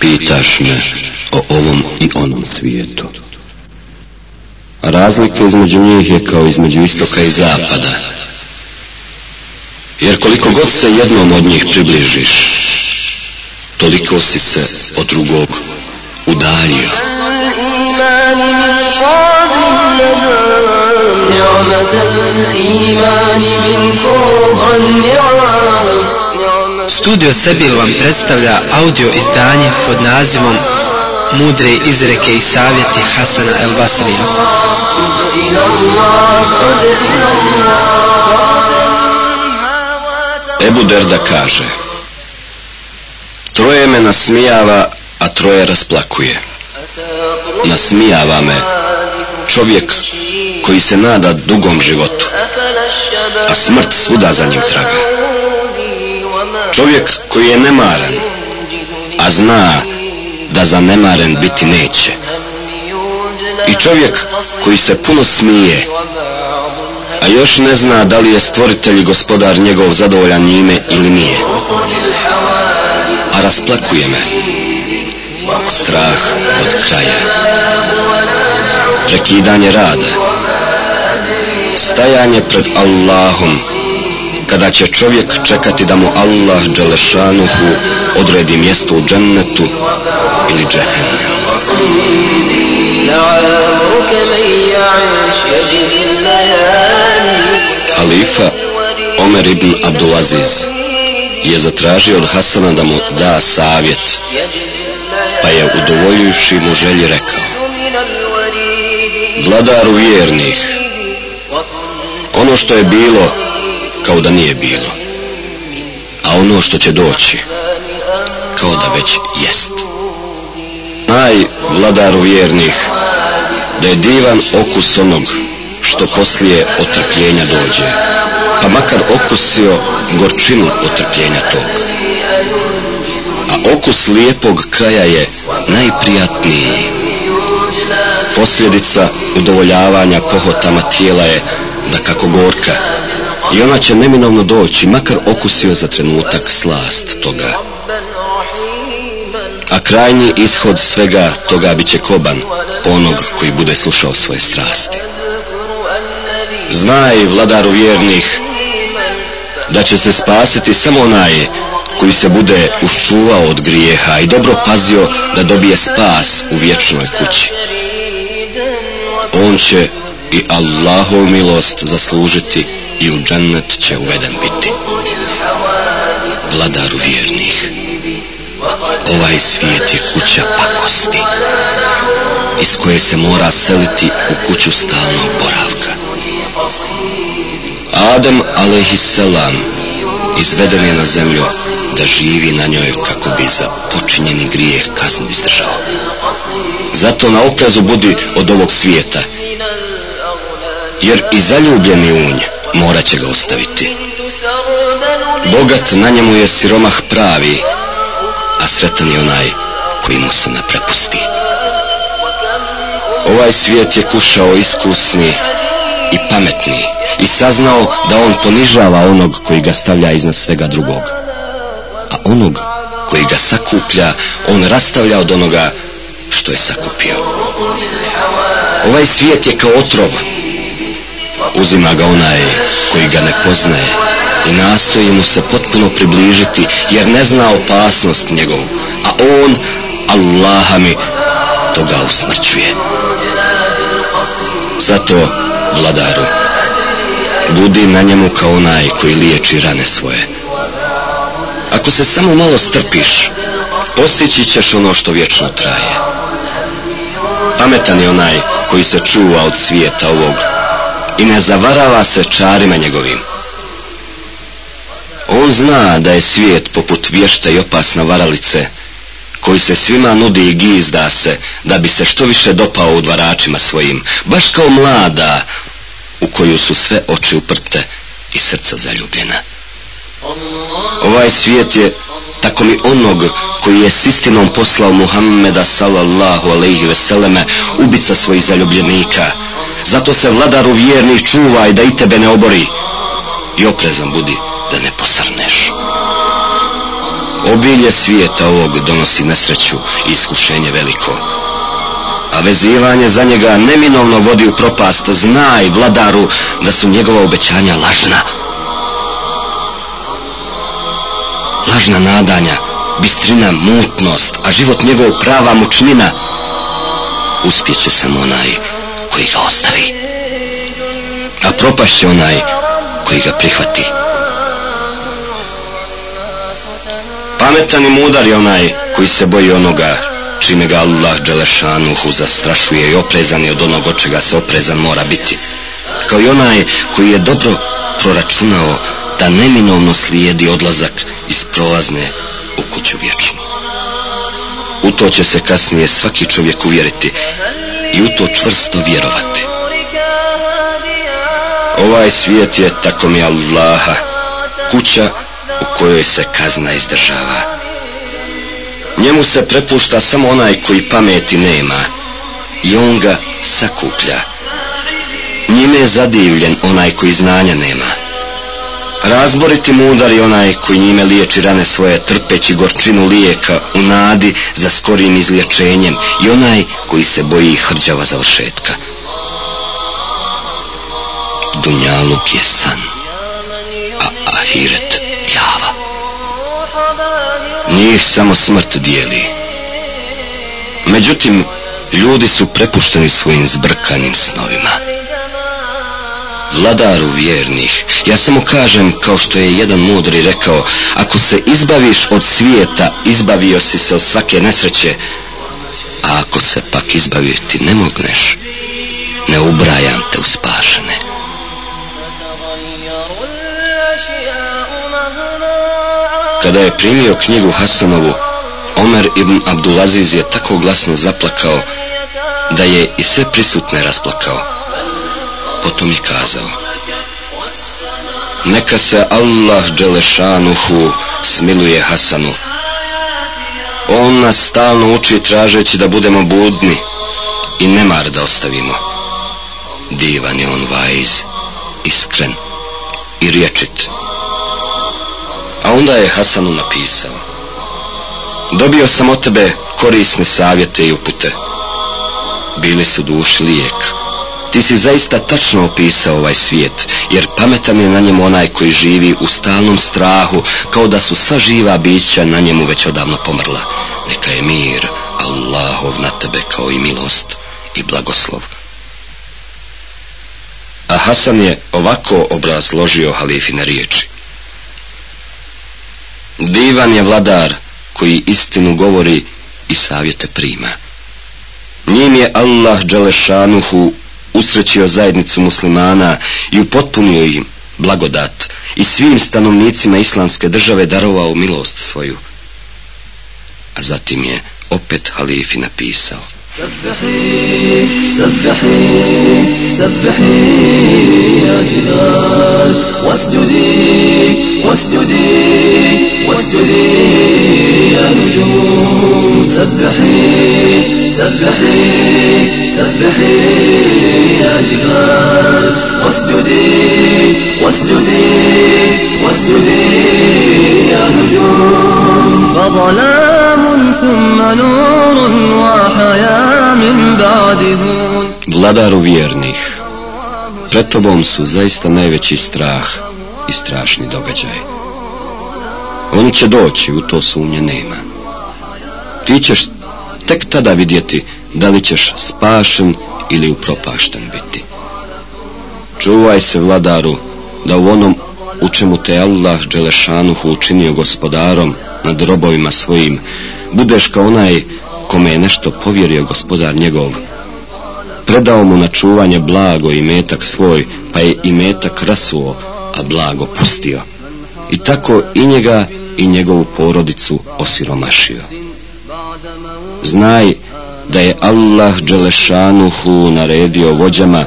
Pitaš me o ovom i onom svijetu. Razlika između njih je kao između istoka i zapada. Jer koliko god se jednom od njih približiš, toliko si se od drugog udaljio. Studio Sebil vam predstavlja audio izdanje pod nazivom Mudre izreke i savjeti Hasana El Basrija. Ebu Derda kaže Troje me nasmijava, a troje rasplakuje. Nasmijava me čovjek koji se nada dugom životu, a smrt svuda za njim traga. Čovjek koji je nemaran, a zna da zanemaren biti neće. I čovjek koji se puno smije, a još ne zna da li je stvoritelj i gospodar njegov zadovoljan njime ili nije. A rasplakuje me strah od kraja, prekidanje rada, stajanje pred Allahom, kada će čovjek čekati da mu Allah Đelešanuhu odredi mjesto u džennetu ili džehennem. Halifa Omer ibn Abdulaziz je zatražio od Hasana da mu da savjet, pa je udovoljujući mu želji rekao Vladaru vjernih, ono što je bilo, kao da nije bilo, a ono što će doći, kao da već jest. Naj vladaru vjernih, da je divan okus onog što poslije otrpljenja dođe, pa makar okusio gorčinu otrpljenja tog. A okus lijepog kraja je najprijatniji. Posljedica udovoljavanja pohotama tijela je da kako gorka i ona će neminovno doći, makar okusio za trenutak slast toga. A krajnji ishod svega toga bit će koban onog koji bude slušao svoje strasti. Znaj, vladaru vjernih, da će se spasiti samo onaj koji se bude uščuvao od grijeha i dobro pazio da dobije spas u vječnoj kući. On će i Allahov milost zaslužiti i u džennet će uveden biti. Vladaru vjernih, ovaj svijet je kuća pakosti, iz koje se mora seliti u kuću stalnog boravka. Adem alaihissalam izveden je na zemlju da živi na njoj kako bi za počinjeni grijeh kaznu izdržao. Zato na oprezu budi od ovog svijeta, jer i zaljubljeni unj morat će ga ostaviti. Bogat na njemu je siromah pravi, a sretan je onaj koji mu se ne prepusti. Ovaj svijet je kušao iskusni i pametni i saznao da on ponižava onog koji ga stavlja iznad svega drugog. A onog koji ga sakuplja, on rastavlja od onoga što je sakupio. Ovaj svijet je kao otrov. Uzima ga onaj koji ga ne poznaje i nastoji mu se potpuno približiti jer ne zna opasnost njegovu, a on, Allaha mi, toga usmrćuje. Zato, vladaru, budi na njemu kao onaj koji liječi rane svoje. Ako se samo malo strpiš, postići ćeš ono što vječno traje. Pametan je onaj koji se čuva od svijeta ovog i ne zavarava se čarima njegovim. On zna da je svijet poput vješta i opasna varalice, koji se svima nudi i gizda se, da bi se što više dopao u dvaračima svojim, baš kao mlada, u koju su sve oči uprte i srca zaljubljena. Ovaj svijet je tako mi onog koji je s istinom poslao Muhammeda sallallahu alaihi veseleme ubica svojih zaljubljenika. Zato se vladaru vjernih čuvaj da i tebe ne obori i oprezan budi da ne posrneš. Obilje svijeta ovog donosi nesreću i iskušenje veliko. A vezivanje za njega neminovno vodi u propast. Znaj, vladaru, da su njegova obećanja lažna. Lažna nadanja, bistrina, mutnost, a život njegov prava mučnina. Uspjeće samo onaj koji ga ostavi. A propašće onaj koji ga prihvati. Pametan i mudar je onaj koji se boji onoga čime ga Allah Đelešanuhu zastrašuje i oprezan je od onog od čega se oprezan mora biti. Kao i onaj koji je dobro proračunao da neminovno slijedi odlazak iz prolazne u kuću vječnu. U to će se kasnije svaki čovjek uvjeriti i u to čvrsto vjerovati. Ovaj svijet je, tako mi Allaha, kuća u kojoj se kazna izdržava. Njemu se prepušta samo onaj koji pameti nema i on ga sakuplja. Njime je zadivljen onaj koji znanja nema. Razboriti mudar je onaj koji njime liječi rane svoje trpeći gorčinu lijeka u nadi za skorijim izlječenjem i onaj koji se boji hrđava završetka. Dunjaluk je san, a ahiret java. Njih samo smrt dijeli. Međutim, ljudi su prepušteni svojim zbrkanim snovima. Vladaru vjernih, ja samo kažem kao što je jedan mudri rekao, ako se izbaviš od svijeta, izbavio si se od svake nesreće, a ako se pak izbaviti ne mogneš, ne ubrajam te u spašene. Kada je primio knjigu Hasanovu, Omer ibn Abdulaziz je tako glasno zaplakao da je i sve prisutne rasplakao. Potom je kazao Neka se Allah Đelešanuhu smiluje Hasanu. On nas stalno uči tražeći da budemo budni i nemar da ostavimo. Divan je on vajz, iskren i riječit. A onda je Hasanu napisao Dobio sam od tebe korisne savjete i upute Bili su duši lijek Ti si zaista tačno opisao ovaj svijet Jer pametan je na njemu onaj koji živi u stalnom strahu Kao da su sva živa bića na njemu već odavno pomrla. Neka je mir Allahov na tebe kao i milost i blagoslov. A Hasan je ovako obrazložio halifine riječi. Divan je vladar koji istinu govori i savjete prima. Njim je Allah Đelešanuhu usrećio zajednicu muslimana i upotpunio im blagodat i svim stanovnicima islamske države darovao milost svoju. A zatim je opet halifi napisao سبحي سبحي سبحي يا جبال واسجدي واسجدي واسجدي يا نجوم سبحي سبحي سبحي يا جبال واسجدي واسجدي واسجدي يا نجوم فظلام ثم نور وحياة من بعده Vladaru vjernih, pred tobom su zaista najveći strah i strašni događaj. Oni će doći, u to sumnje nema. Ti ćeš tek tada vidjeti da li ćeš spašen ili upropašten biti. Čuvaj se, vladaru, da u onom u čemu te Allah Đelešanuhu učinio gospodarom nad robovima svojim, budeš kao onaj kome je nešto povjerio gospodar njegov. Predao mu na čuvanje blago i metak svoj, pa je i metak rasuo, a blago pustio. I tako i njega i njegovu porodicu osiromašio. Znaj da je Allah Đelešanuhu naredio vođama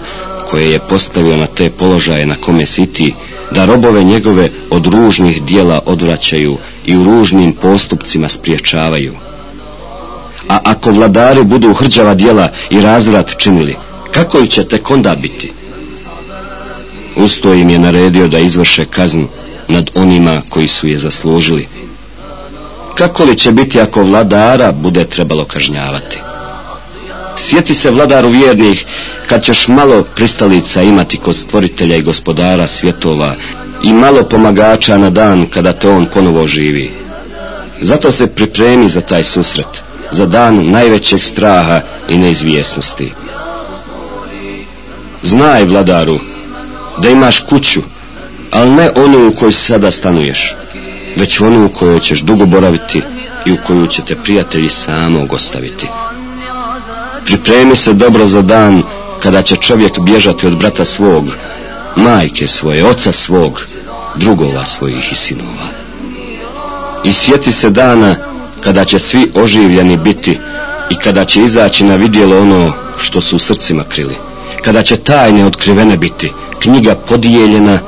koje je postavio na te položaje na kome siti, da robove njegove od ružnih dijela odvraćaju i u ružnim postupcima spriječavaju. A ako vladari budu hrđava dijela i razvrat činili, kako će tek onda biti? Usto im je naredio da izvrše kaznu nad onima koji su je zaslužili. Kako li će biti ako vladara bude trebalo kažnjavati? Sjeti se vladaru vjernih kad ćeš malo pristalica imati kod stvoritelja i gospodara svjetova i malo pomagača na dan kada te on ponovo živi. Zato se pripremi za taj susret, za dan najvećeg straha i neizvjesnosti. Znaj, vladaru, da imaš kuću, ali ne onu u kojoj sada stanuješ, već onu u kojoj ćeš dugo boraviti i u koju će te prijatelji samog ostaviti. Pripremi se dobro za dan kada će čovjek bježati od brata svog, majke svoje, oca svog, drugova svojih i sinova. I sjeti se dana kada će svi oživljeni biti i kada će izaći na vidjelo ono što su u srcima krili. Kada će tajne otkrivene biti, knjiga podijeljena,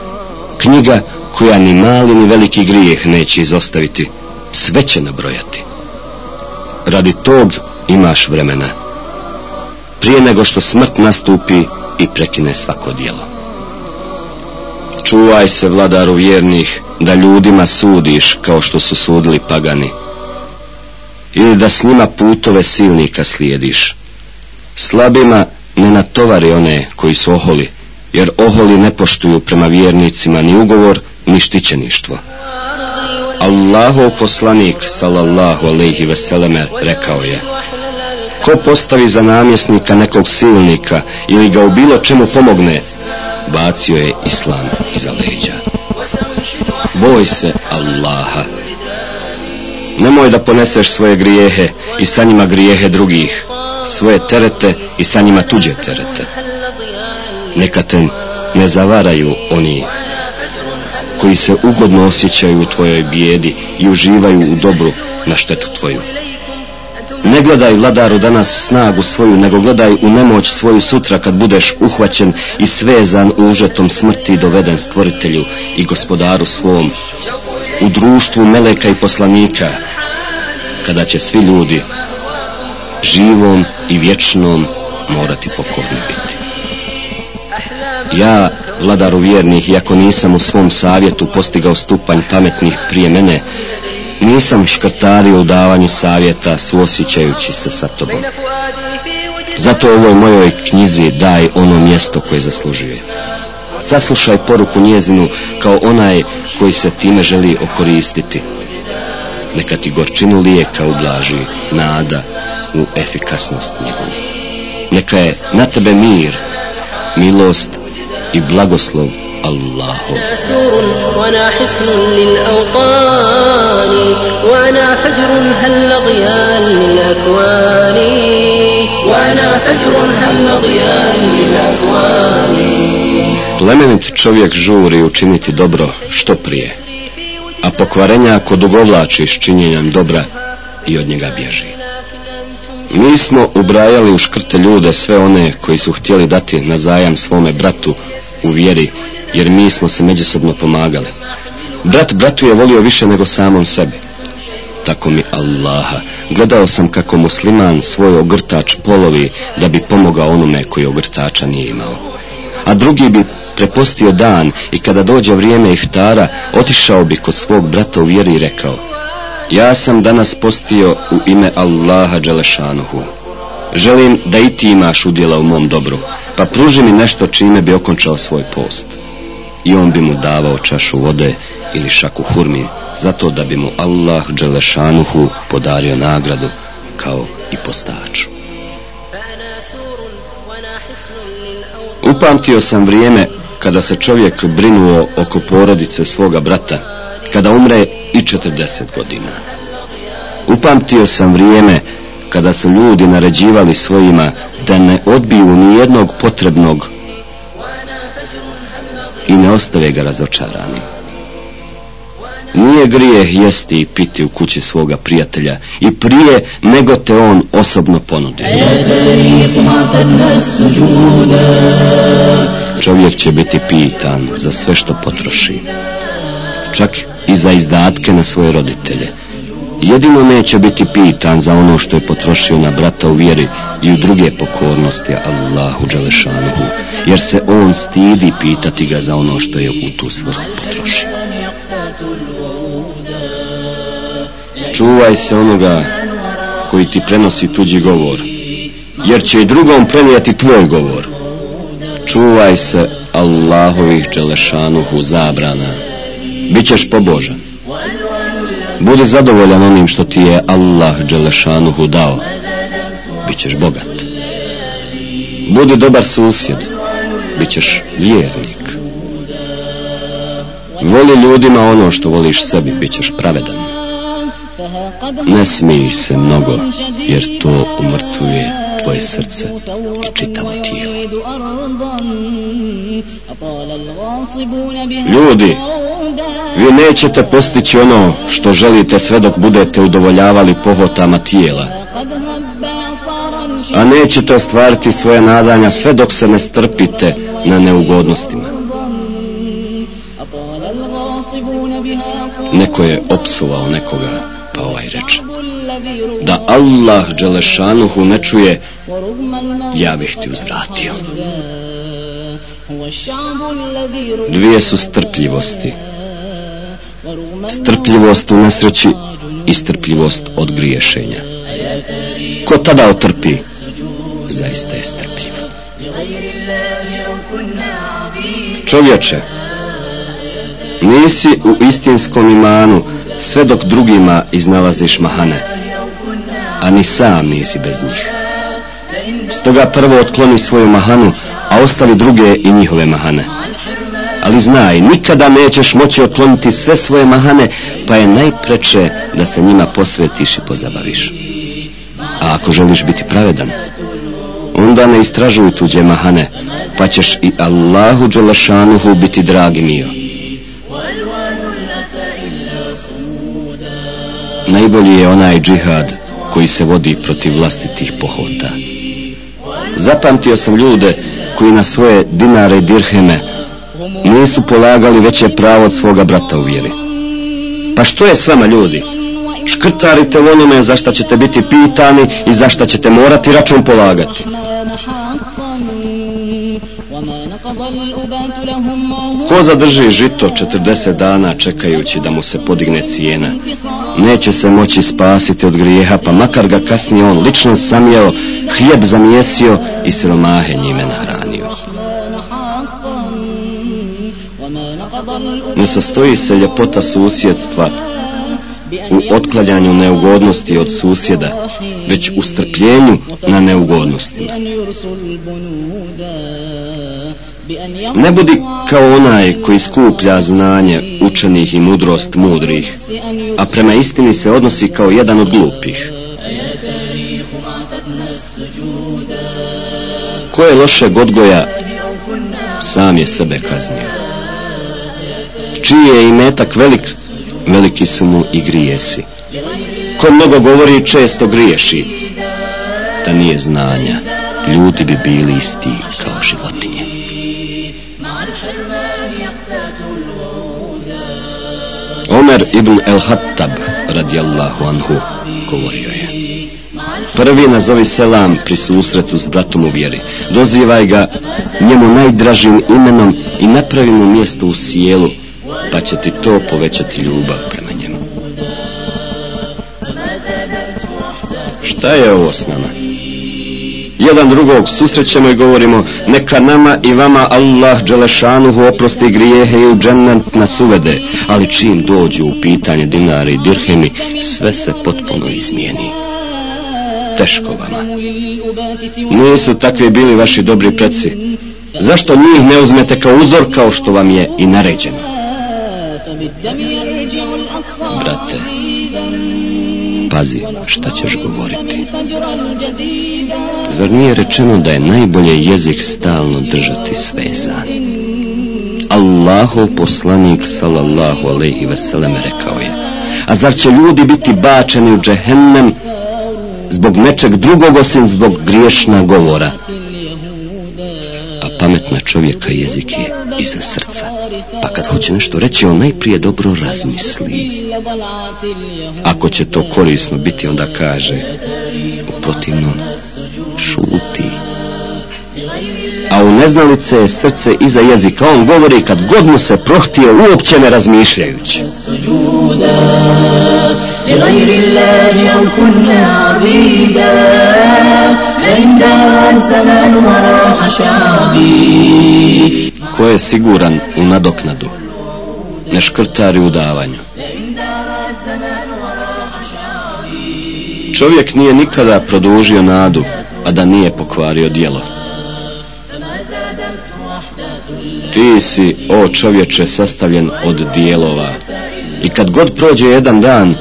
knjiga koja ni mali ni veliki grijeh neće izostaviti, sve će nabrojati. Radi tog imaš vremena. Prije nego što smrt nastupi i prekine svako dijelo. Čuvaj se, vladaru vjernih, da ljudima sudiš kao što su sudili pagani. Ili da s njima putove silnika slijediš. Slabima ne natovari one koji su oholi, jer oholi ne poštuju prema vjernicima ni ugovor, ni štićeništvo. Allahov poslanik, sallallahu alaihi veseleme, rekao je Ko postavi za namjesnika nekog silnika ili ga u bilo čemu pomogne, bacio je islam iza leđa. Boj se Allaha. Nemoj da poneseš svoje grijehe i sa njima grijehe drugih, svoje terete i sa njima tuđe terete. Neka te ne zavaraju oni koji se ugodno osjećaju u tvojoj bijedi i uživaju u dobru na štetu tvoju. Ne gledaj vladaru danas snagu svoju, nego gledaj u nemoć svoju sutra kad budeš uhvaćen i svezan užetom smrti doveden stvoritelju i gospodaru svom, u društvu meleka i poslanika, kada će svi ljudi živom i vječnom morati pokorni biti. Ja, vladaru vjernih, iako nisam u svom savjetu postigao stupanj pametnih prije mene, nisam škrtario u davanju savjeta suosjećajući se sa tobom. Zato ovoj mojoj knjizi daj ono mjesto koje zaslužuje. Saslušaj poruku njezinu kao onaj koji se time želi okoristiti. Neka ti gorčinu lijeka ublaži nada u efikasnost njegovu. Neka je na tebe mir, milost i blagoslov Allahov. Plemenit čovjek žuri učiniti dobro što prije, a pokvarenja ako dugovlači s činjenjem dobra i od njega bježi. Mi smo ubrajali u škrte ljude sve one koji su htjeli dati na zajam svome bratu u vjeri, jer mi smo se međusobno pomagali. Brat bratu je volio više nego samom sebi. Tako mi Allaha, gledao sam kako musliman svoj ogrtač polovi da bi pomogao onome koji ogrtača nije imao. A drugi bi prepostio dan i kada dođe vrijeme iftara, otišao bi kod svog brata u vjeri i rekao Ja sam danas postio u ime Allaha Đelešanuhu. Želim da i ti imaš udjela u mom dobru, pa pruži mi nešto čime bi okončao svoj post. I on bi mu davao čašu vode ili šaku hurmi, zato da bi mu Allah Đelešanuhu podario nagradu kao i postaču. Upamtio sam vrijeme kada se čovjek brinuo oko porodice svoga brata, kada umre i 40 godina. Upamtio sam vrijeme kada su ljudi naređivali svojima da ne odbiju ni jednog potrebnog i ne ostave ga razočarani. Nije grijeh jesti i piti u kući svoga prijatelja i prije nego te on osobno ponudi. Čovjek će biti pitan za sve što potroši. Čak i za izdatke na svoje roditelje. Jedino neće biti pitan za ono što je potrošio na brata u vjeri i u druge pokornosti Allahu Đalešanuhu, jer se on stidi pitati ga za ono što je u tu svrhu potrošio. čuvaj se onoga koji ti prenosi tuđi govor, jer će i drugom prenijeti tvoj govor. Čuvaj se Allahovih Đelešanuhu zabrana, bit ćeš pobožan. Budi zadovoljan onim što ti je Allah Đelešanuhu dao, bit ćeš bogat. Budi dobar susjed, bit ćeš vjernik. Voli ljudima ono što voliš sebi, bit ćeš pravedan. Ne smij se mnogo, jer to umrtvuje tvoje srce i čitavo tijelo. Ljudi, vi nećete postići ono što želite sve dok budete udovoljavali pohotama tijela. A nećete ostvariti svoje nadanja sve dok se ne strpite na neugodnostima. Neko je opsuvao nekoga, pa ovaj reče. Da Allah Đelešanuhu ne čuje, ja bih ti uzvratio. Dvije su strpljivosti. Strpljivost u nesreći i strpljivost od griješenja. Ko tada otrpi, zaista je strpljiv. Čovječe, nisi u istinskom imanu sve dok drugima iznalaziš mahane, a ni sam nisi bez njih. Stoga prvo otkloni svoju mahanu, a ostavi druge i njihove mahane. Ali znaj, nikada nećeš moći otkloniti sve svoje mahane, pa je najpreče da se njima posvetiš i pozabaviš. A ako želiš biti pravedan, onda ne istražuj tuđe mahane, pa ćeš i Allahu Đelašanuhu biti dragi mio. Najbolji je onaj džihad koji se vodi protiv vlastitih pohota. Zapamtio sam ljude koji na svoje dinare i dirheme nisu polagali veće pravo od svoga brata u vjeri. Pa što je s vama ljudi? Škrtarite onome za šta ćete biti pitani i za šta ćete morati račun polagati. Ko zadrži žito 40 dana čekajući da mu se podigne cijena, neće se moći spasiti od grijeha, pa makar ga kasnije on lično samjeo, hljeb zamjesio i siromahe njime nahranio. Ne sastoji se ljepota susjedstva u otklanjanju neugodnosti od susjeda, već u strpljenju na neugodnostima. Ne budi kao onaj koji skuplja znanje učenih i mudrost mudrih, a prema istini se odnosi kao jedan od glupih. Ko je lošeg odgoja, sam je sebe kaznio. Čiji je imetak velik, veliki su mu i grijesi. Ko mnogo govori, često griješi. Da nije znanja, ljudi bi bili isti kao životinje. Omer ibn el-Hattab radijallahu anhu govorio je Prvi nazovi selam pri susretu s bratom u vjeri. Dozivaj ga njemu najdražim imenom i napravi mu mjesto u sjelu, pa će ti to povećati ljubav prema njemu. Šta je ovo s nama? Jedan drugog susrećemo i govorimo neka nama i vama Allah Đelešanuhu oprosti grijehe i u džennet nas uvede, ali čim dođu u pitanje dinari i dirhemi, sve se potpuno izmijeni. Teško vama. Nisu takvi bili vaši dobri preci. Zašto njih ne uzmete kao uzor kao što vam je i naređeno? Brate, pazi šta ćeš govoriti. Zar nije rečeno da je najbolje jezik stalno držati svezan? Allahov poslanik sallallahu alaihi veseleme rekao je A zar će ljudi biti bačeni u džehennem zbog nečeg drugog osim zbog griješna govora? A pametna čovjeka jezik je iza srca. Pa kad hoće nešto reći, on najprije dobro razmisli. Ako će to korisno biti, onda kaže. U protivnom, šuti. A u neznalice je srce iza jezika. On govori kad god mu se prohtije, uopće ne razmišljajući. لغير الله أو كنا عبيدا فإن دار الزمان وراح شعبي Je siguran u nadoknadu, ne škrtari u davanju. Čovjek nije nikada produžio nadu, a da nije pokvario djelo. Ti si, o čovječe, sastavljen od dijelova i kad god prođe jedan dan,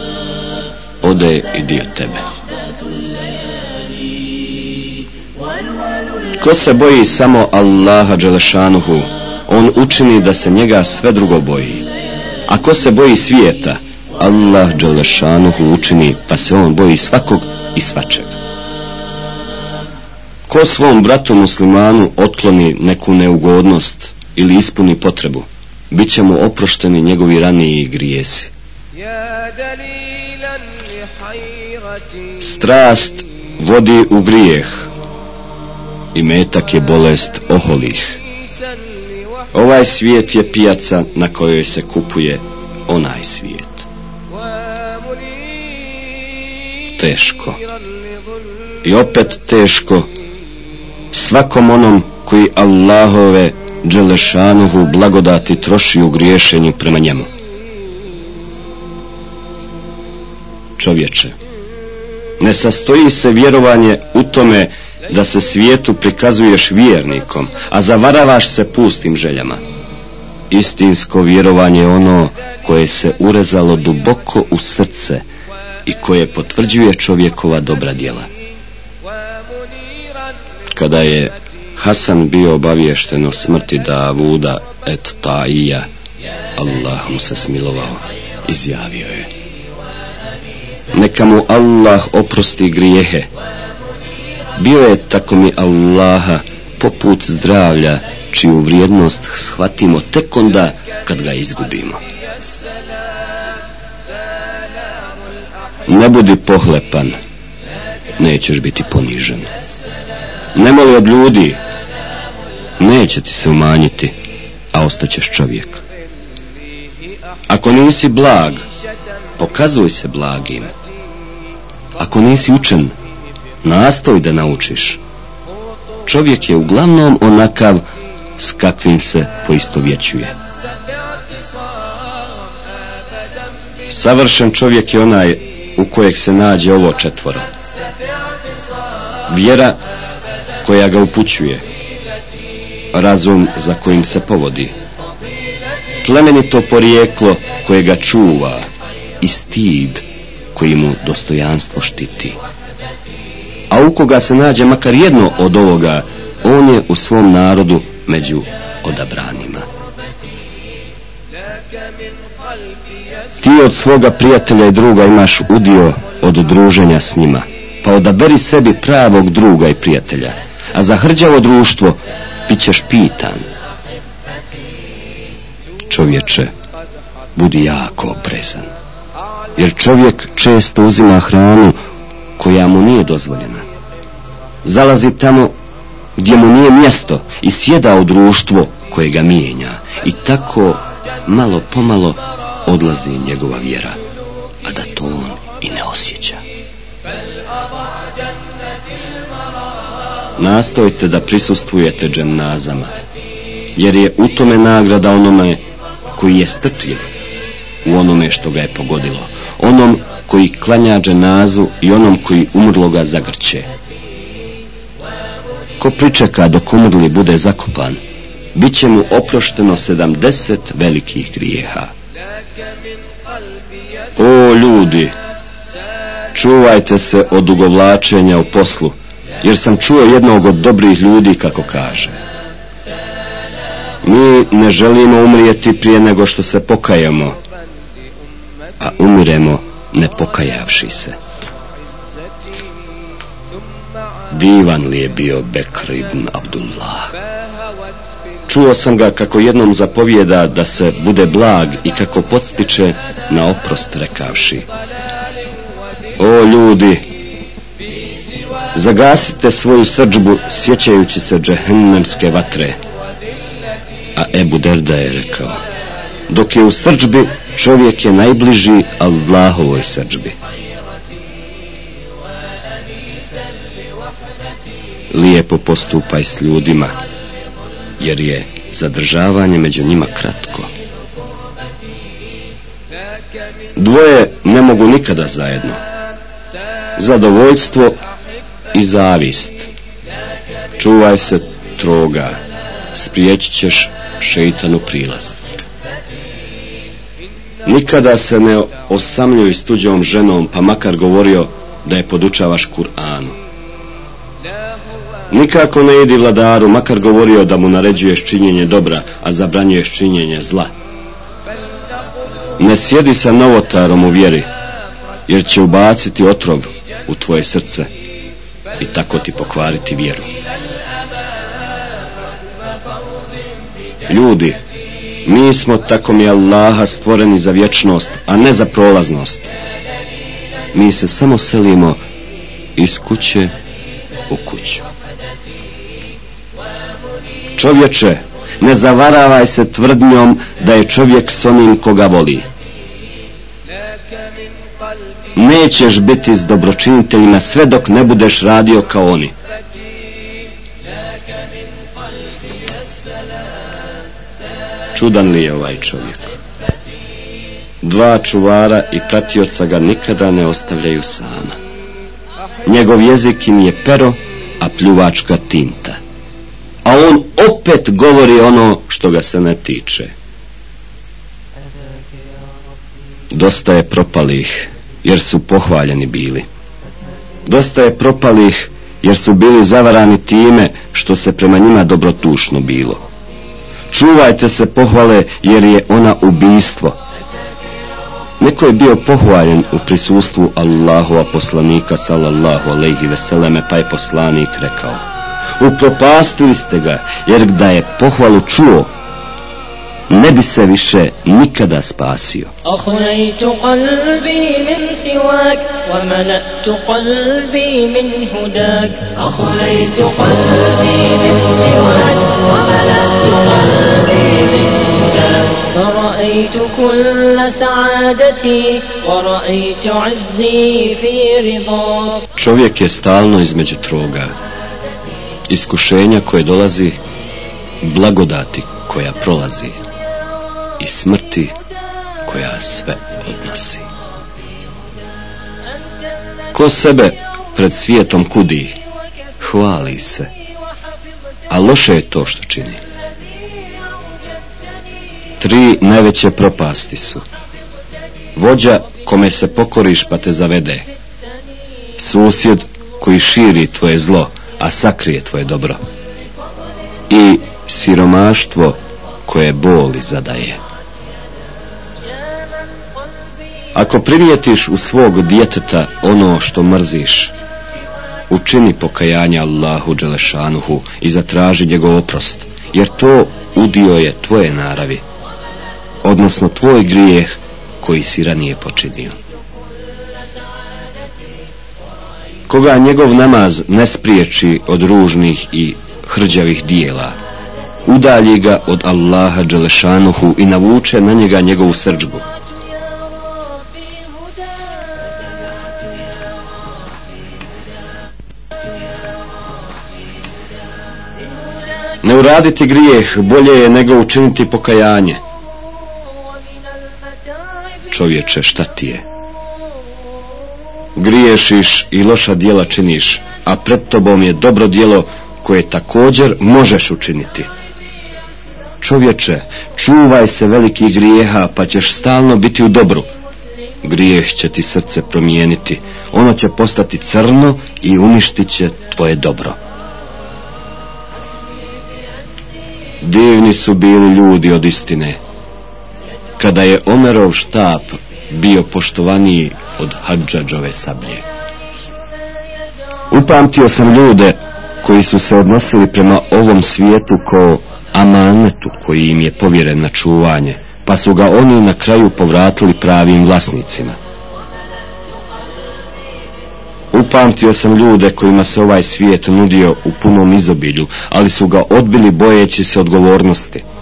ode i dio tebe. Ko se boji samo Allaha Đelešanuhu, on učini da se njega sve drugo boji. A ko se boji svijeta, Allah Đelešanuhu učini pa se on boji svakog i svačeg. Ko svom bratu muslimanu otkloni neku neugodnost ili ispuni potrebu, bit će mu oprošteni njegovi raniji grijesi. Strast vodi u grijeh i metak je bolest oholih. Ovaj svijet je pijaca na kojoj se kupuje onaj svijet. Teško. I opet teško svakom onom koji Allahove Đelešanuhu blagodati troši u griješenju prema njemu. Čovječe, ne sastoji se vjerovanje u tome da se svijetu prikazuješ vjernikom, a zavaravaš se pustim željama. Istinsko vjerovanje je ono koje se urezalo duboko u srce i koje potvrđuje čovjekova dobra djela. Kada je Hasan bio obaviješten smrti Davuda et Taija, Allah mu se smilovao, izjavio je. Neka mu Allah oprosti grijehe. Bio je tako mi Allaha poput zdravlja čiju vrijednost shvatimo tek onda kad ga izgubimo. Ne budi pohlepan, nećeš biti ponižen. Ne moli od ljudi, neće ti se umanjiti, a ostaćeš čovjek. Ako nisi blag, pokazuj se blagim. Ako nisi učen, nastoj da naučiš. Čovjek je uglavnom onakav s kakvim se poistovjećuje. Savršen čovjek je onaj u kojeg se nađe ovo četvoro. Vjera koja ga upućuje, razum za kojim se povodi, plemenito porijeklo koje ga čuva i stid koji mu dostojanstvo štiti. A u koga se nađe makar jedno od ovoga, on je u svom narodu među odabranima. Ti od svoga prijatelja i druga imaš udio od druženja s njima, pa odaberi sebi pravog druga i prijatelja, a za hrđavo društvo bit ćeš pitan. Čovječe, budi jako oprezan, jer čovjek često uzima hranu koja mu nije dozvoljena. Zalazi tamo gdje mu nije mjesto i sjeda u društvo koje ga mijenja i tako malo pomalo odlazi njegova vjera, a da to on i ne osjeća. Nastojte da prisustvujete dženazama, jer je u tome nagrada onome koji je strpljiv u onome što ga je pogodilo, onom koji klanja dženazu i onom koji umrloga zagrće. Ko pričeka dok umrli bude zakopan, bit će mu oprošteno sedamdeset velikih grijeha. O ljudi, čuvajte se od dugovlačenja u poslu, jer sam čuo jednog od dobrih ljudi kako kaže. Mi ne želimo umrijeti prije nego što se pokajemo, a umiremo ne pokajavši se. Divan li je bio Bekr ibn Abdullah. Čuo sam ga kako jednom zapovjeda da se bude blag i kako podstiče na oprost rekavši. O ljudi, zagasite svoju srđbu sjećajući se džehennemske vatre. A Ebu Derda je rekao, dok je u srđbi čovjek je najbliži Allahovoj srđbi. Lijepo postupaj s ljudima, jer je zadržavanje među njima kratko. Dvoje ne mogu nikada zajedno. Zadovoljstvo i zavist. Čuvaj se troga, spriječit ćeš šeitanu prilaz. Nikada se ne osamljuj s tuđom ženom, pa makar govorio da je podučavaš Kur'anu. Nikako ne idi vladaru, makar govorio da mu naređuješ činjenje dobra, a zabranjuješ činjenje zla. Ne sjedi sa novotarom u vjeri, jer će ubaciti otrov u tvoje srce i tako ti pokvariti vjeru. Ljudi, mi smo tako mi Allaha stvoreni za vječnost, a ne za prolaznost. Mi se samo selimo iz kuće u kuću. Čovječe, ne zavaravaj se tvrdnjom da je čovjek s onim koga voli. Nećeš biti s dobročiniteljima sve dok ne budeš radio kao oni. Čudan li je ovaj čovjek? Dva čuvara i pratioca ga nikada ne ostavljaju sama. Njegov jezik im je pero, a pljuvačka tinta. A on opet govori ono što ga se ne tiče. Dosta je propalih, jer su pohvaljeni bili. Dosta je propalih, jer su bili zavarani time što se prema njima dobrotušno bilo. Čuvajte se pohvale, jer je ona ubijstvo. Neko je bio pohvaljen u prisustvu Allahova poslanika sallallahu alaihi veseleme, pa je poslanik rekao Upropastili ste ga, jer da je pohvalu čuo, ne bi se više nikada spasio. فرأيت كل سعادتي ورأيت عزي في رضاك Čovjek je stalno između troga. Iskušenja koje dolazi, blagodati koja prolazi i smrti koja sve odnosi. Ko sebe pred svijetom kudi, hvali se, a loše je to što čini. Tri najveće propasti su. Vođa kome se pokoriš pa te zavede. Susjed koji širi tvoje zlo, a sakrije tvoje dobro. I siromaštvo koje boli zadaje. Ako primijetiš u svog djeteta ono što mrziš, učini pokajanje Allahu Đelešanuhu i zatraži njegov oprost, jer to udio je tvoje naravi, odnosno tvoj grijeh koji si ranije počinio. Koga njegov namaz ne spriječi od ružnih i hrđavih dijela, udalji ga od Allaha Đelešanuhu i navuče na njega njegovu srđbu. Ne uraditi grijeh bolje je nego učiniti pokajanje. Čovječe, šta ti je? Griješiš i loša djela činiš, a pred tobom je dobro djelo koje također možeš učiniti. Čovječe, čuvaj se velikih grijeha, pa ćeš stalno biti u dobru. Grijeh će ti srce promijeniti, ono će postati crno i uništit će tvoje dobro. Divni su bili ljudi od istine. Kada je Omerov štap bio poštovaniji od Hadžadžove sablje. Upamtio sam ljude koji su se odnosili prema ovom svijetu kao amanetu koji im je povjeren na čuvanje, pa su ga oni na kraju povratili pravim vlasnicima. Upamtio sam ljude kojima se ovaj svijet nudio u punom izobilju, ali su ga odbili bojeći se odgovornosti.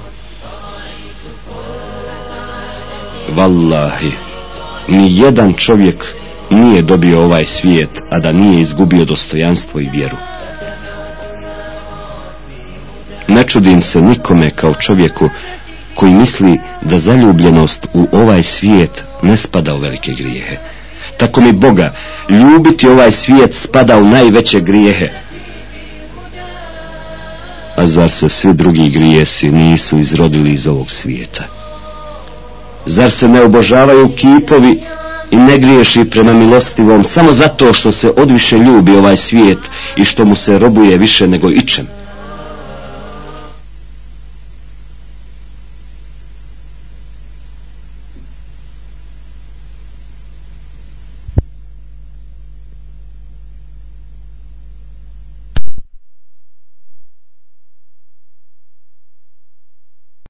Wallahi, ni jedan čovjek nije dobio ovaj svijet, a da nije izgubio dostojanstvo i vjeru. Ne čudim se nikome kao čovjeku koji misli da zaljubljenost u ovaj svijet ne spada u velike grijehe. Tako mi Boga, ljubiti ovaj svijet spada u najveće grijehe. A zar se svi drugi grijesi nisu izrodili iz ovog svijeta? Zar se ne obožavaju kipovi i ne griješi prema milostivom samo zato što se odviše ljubi ovaj svijet i što mu se robuje više nego ičem?